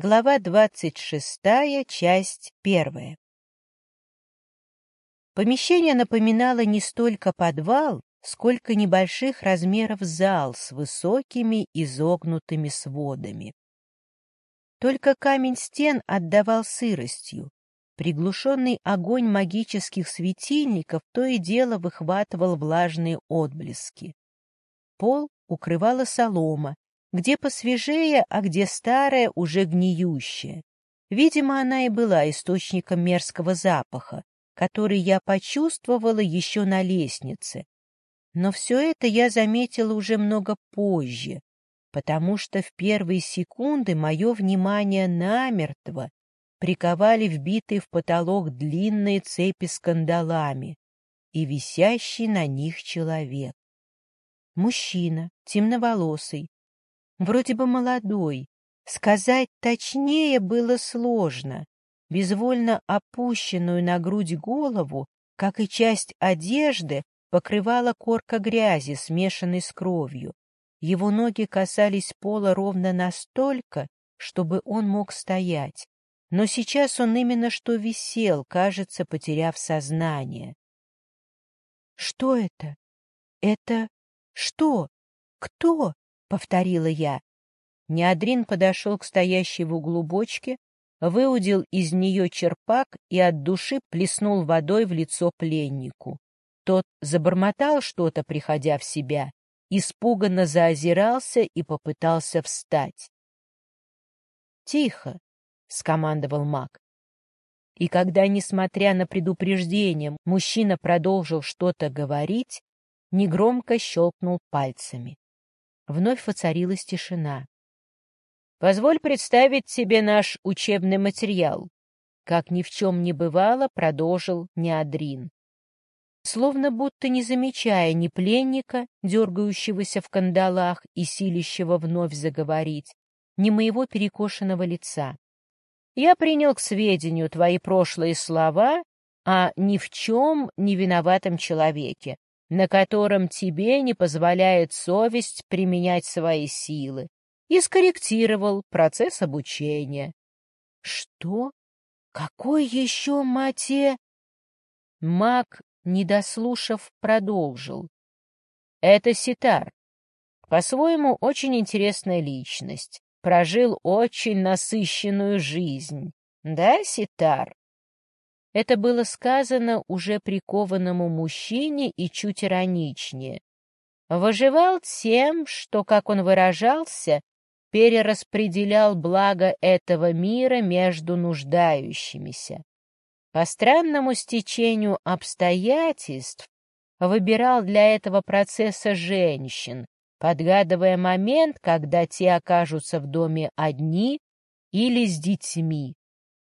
Глава двадцать шестая, часть первая. Помещение напоминало не столько подвал, сколько небольших размеров зал с высокими изогнутыми сводами. Только камень стен отдавал сыростью. Приглушенный огонь магических светильников то и дело выхватывал влажные отблески. Пол укрывала солома, где посвежее, а где старая, уже гниющая. Видимо, она и была источником мерзкого запаха, который я почувствовала еще на лестнице. Но все это я заметила уже много позже, потому что в первые секунды мое внимание намертво приковали вбитые в потолок длинные цепи с кандалами и висящий на них человек. Мужчина, темноволосый, вроде бы молодой. Сказать точнее было сложно. Безвольно опущенную на грудь голову, как и часть одежды, покрывала корка грязи, смешанной с кровью. Его ноги касались пола ровно настолько, чтобы он мог стоять. Но сейчас он именно что висел, кажется, потеряв сознание. «Что это? Это что? Кто?» — повторила я. Неодрин подошел к стоящей в углу бочке, выудил из нее черпак и от души плеснул водой в лицо пленнику. Тот забормотал что-то, приходя в себя, испуганно заозирался и попытался встать. «Тихо!» — скомандовал маг. И когда, несмотря на предупреждение, мужчина продолжил что-то говорить, негромко щелкнул пальцами. Вновь воцарилась тишина. «Позволь представить тебе наш учебный материал», — как ни в чем не бывало, продолжил Неодрин. Словно будто не замечая ни пленника, дергающегося в кандалах и силищего вновь заговорить, ни моего перекошенного лица. Я принял к сведению твои прошлые слова о ни в чем не виноватом человеке, на котором тебе не позволяет совесть применять свои силы, и скорректировал процесс обучения. Что? Какой еще мате? Маг, не дослушав, продолжил. Это Ситар. По-своему, очень интересная личность. Прожил очень насыщенную жизнь. Да, Ситар? Это было сказано уже прикованному мужчине и чуть ироничнее. Выживал тем, что, как он выражался, перераспределял благо этого мира между нуждающимися. По странному стечению обстоятельств выбирал для этого процесса женщин, подгадывая момент, когда те окажутся в доме одни или с детьми,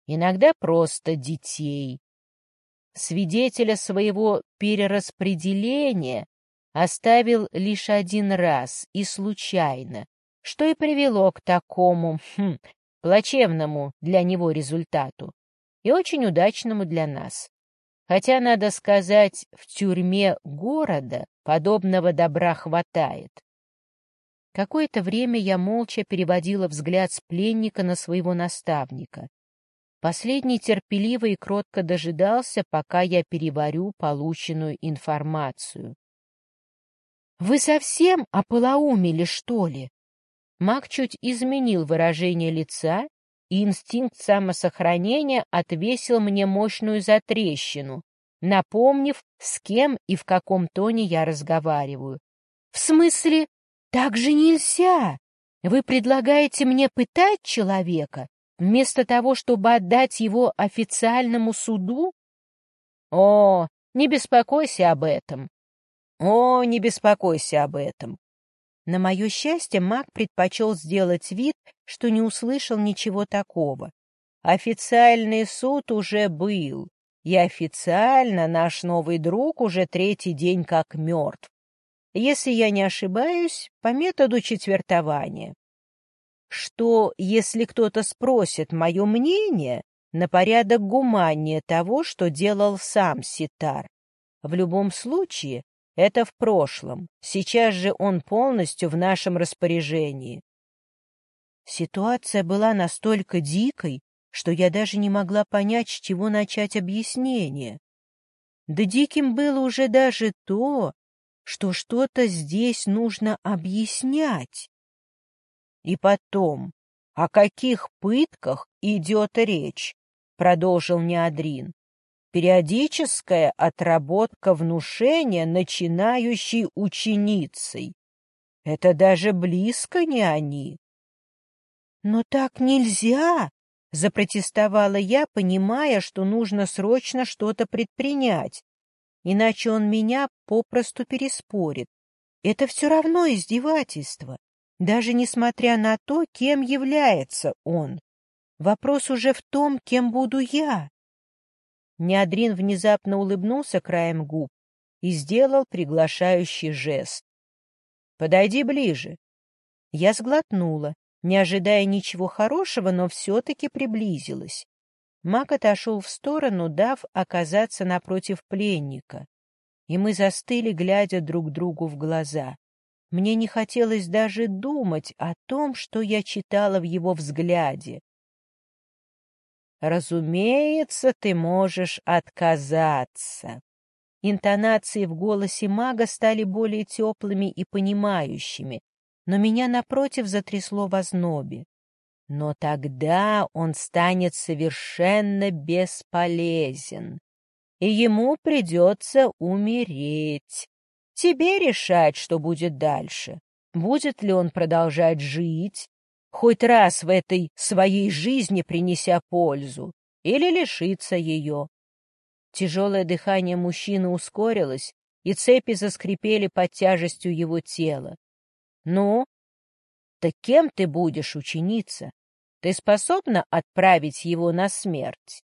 иногда просто детей. Свидетеля своего перераспределения оставил лишь один раз и случайно, что и привело к такому, хм, плачевному для него результату и очень удачному для нас. Хотя, надо сказать, в тюрьме города подобного добра хватает. Какое-то время я молча переводила взгляд с пленника на своего наставника. Последний терпеливо и кротко дожидался, пока я переварю полученную информацию. — Вы совсем ополоумели, что ли? Маг чуть изменил выражение лица, и инстинкт самосохранения отвесил мне мощную затрещину, напомнив, с кем и в каком тоне я разговариваю. — В смысле, так же нельзя? Вы предлагаете мне пытать человека? Вместо того, чтобы отдать его официальному суду? О, не беспокойся об этом. О, не беспокойся об этом. На мое счастье, маг предпочел сделать вид, что не услышал ничего такого. Официальный суд уже был, и официально наш новый друг уже третий день как мертв. Если я не ошибаюсь, по методу четвертования что, если кто-то спросит мое мнение, на порядок гуманнее того, что делал сам Ситар. В любом случае, это в прошлом, сейчас же он полностью в нашем распоряжении. Ситуация была настолько дикой, что я даже не могла понять, с чего начать объяснение. Да диким было уже даже то, что что-то здесь нужно объяснять. И потом, о каких пытках идет речь, продолжил Неодрин. Периодическая отработка внушения начинающей ученицей. Это даже близко не они. Но так нельзя, запротестовала я, понимая, что нужно срочно что-то предпринять, иначе он меня попросту переспорит. Это все равно издевательство, даже несмотря на то, кем является он. Вопрос уже в том, кем буду я. Неодрин внезапно улыбнулся краем губ и сделал приглашающий жест. «Подойди ближе». Я сглотнула, не ожидая ничего хорошего, но все-таки приблизилась. Маг отошел в сторону, дав оказаться напротив пленника. И мы застыли, глядя друг другу в глаза. Мне не хотелось даже думать о том, что я читала в его взгляде. «Разумеется, ты можешь отказаться». Интонации в голосе мага стали более теплыми и понимающими, но меня, напротив, затрясло в ознобе. Но тогда он станет совершенно бесполезен, и ему придется умереть. Тебе решать, что будет дальше. Будет ли он продолжать жить, хоть раз в этой своей жизни принеся пользу, или лишиться ее. Тяжелое дыхание мужчины ускорилось, и цепи заскрипели под тяжестью его тела. Ну, так кем ты будешь ученица? Ты способна отправить его на смерть?